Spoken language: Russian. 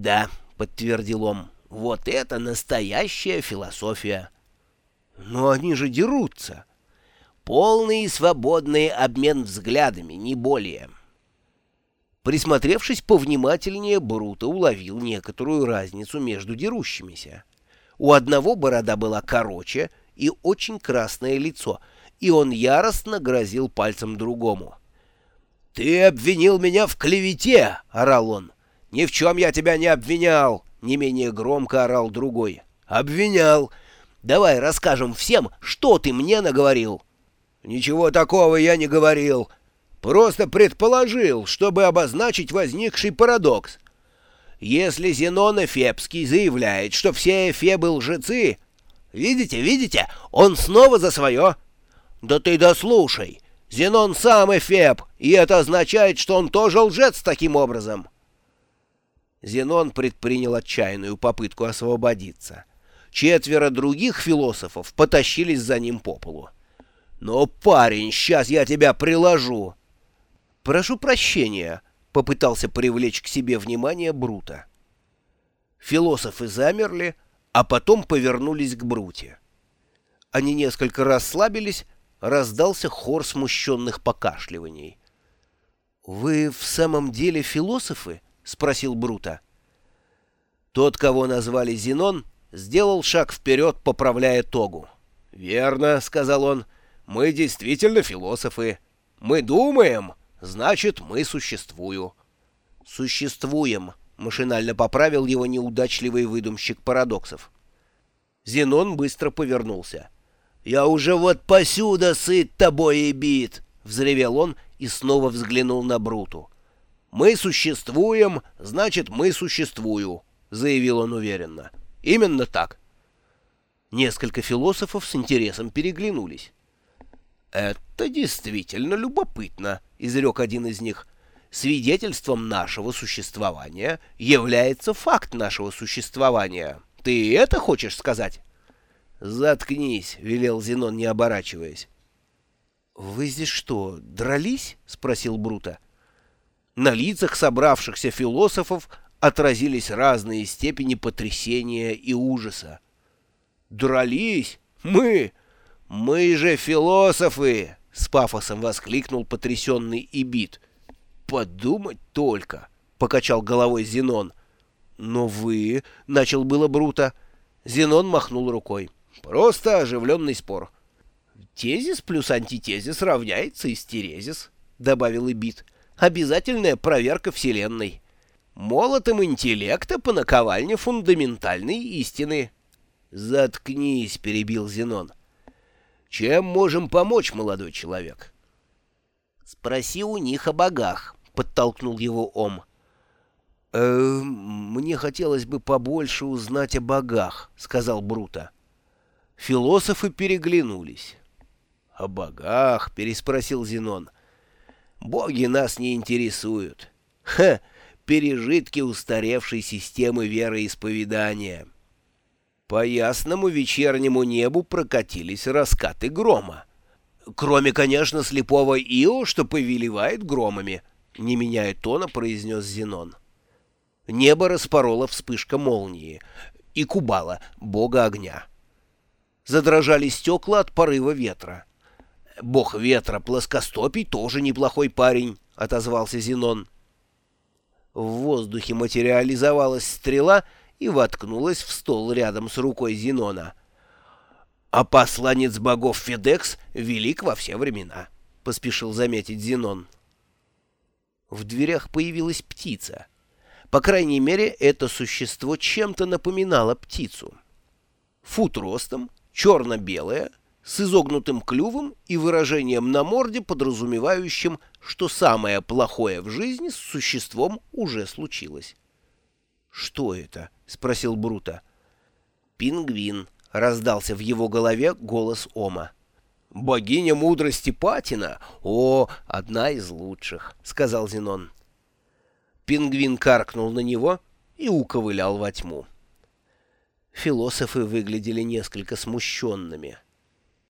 «Да», — подтвердил он, — «вот это настоящая философия». «Но они же дерутся». «Полный и свободный обмен взглядами, не более». Присмотревшись повнимательнее, Бруто уловил некоторую разницу между дерущимися. У одного борода была короче и очень красное лицо, и он яростно грозил пальцем другому. «Ты обвинил меня в клевете!» — орал он. «Ни в чем я тебя не обвинял!» — не менее громко орал другой. «Обвинял! Давай расскажем всем, что ты мне наговорил!» «Ничего такого я не говорил!» Просто предположил, чтобы обозначить возникший парадокс. Если Зенон Эфепский заявляет, что все Эфебы лжецы... Видите, видите, он снова за свое. Да ты дослушай. Зенон сам Эфеб, и это означает, что он тоже лжец таким образом. Зенон предпринял отчаянную попытку освободиться. Четверо других философов потащились за ним по полу. «Ну, парень, сейчас я тебя приложу!» «Прошу прощения», — попытался привлечь к себе внимание Брута. Философы замерли, а потом повернулись к Бруте. Они несколько расслабились, раздался хор смущенных покашливаний. «Вы в самом деле философы?» — спросил Брута. Тот, кого назвали Зенон, сделал шаг вперед, поправляя тогу. «Верно», — сказал он, — «мы действительно философы. Мы думаем, Значит, мы существую. Существуем, машинально поправил его неудачливый выдумщик парадоксов. Зенон быстро повернулся. «Я уже вот посюда сыт тобой и бит!» — взревел он и снова взглянул на Бруту. «Мы существуем, значит, мы существую», — заявил он уверенно. «Именно так». Несколько философов с интересом переглянулись. «Это действительно любопытно», — изрек один из них. «Свидетельством нашего существования является факт нашего существования. Ты это хочешь сказать?» «Заткнись», — велел Зенон, не оборачиваясь. «Вы здесь что, дрались?» — спросил Брута. На лицах собравшихся философов отразились разные степени потрясения и ужаса. «Дрались? Мы? «Мы же философы!» — с пафосом воскликнул потрясенный Ибит. «Подумать только!» — покачал головой Зенон. «Но вы...» — начал было Брута. Зенон махнул рукой. «Просто оживленный спор». «Тезис плюс антитезис равняется истерезис», — добавил Ибит. «Обязательная проверка Вселенной. Молотом интеллекта по наковальне фундаментальной истины». «Заткнись», — перебил Зенон. Чем можем помочь, молодой человек? Спроси у них о богах, подтолкнул его Ом. «Э, «Мне хотелось бы побольше узнать о богах», — сказал Брута. Философы переглянулись. «О богах?» — переспросил Зенон. «Боги нас не интересуют. Ха! Пережитки устаревшей системы вероисповедания». По ясному вечернему небу прокатились раскаты грома. Кроме, конечно, слепого Ио, что повелевает громами, не меняя тона, произнес Зенон. Небо распорола вспышка молнии и Кубала, бога огня. Задрожали стекла от порыва ветра. «Бог ветра, плоскостопий, тоже неплохой парень», — отозвался Зенон. В воздухе материализовалась стрела — и воткнулась в стол рядом с рукой Зенона. «А посланец богов Федекс велик во все времена», — поспешил заметить Зенон. В дверях появилась птица. По крайней мере, это существо чем-то напоминало птицу. Фут ростом, черно-белое, с изогнутым клювом и выражением на морде, подразумевающим, что самое плохое в жизни с существом уже случилось. «Что это?» — спросил Брута. «Пингвин», — раздался в его голове голос Ома. «Богиня мудрости Патина? О, одна из лучших», — сказал Зенон. Пингвин каркнул на него и уковылял во тьму. Философы выглядели несколько смущенными —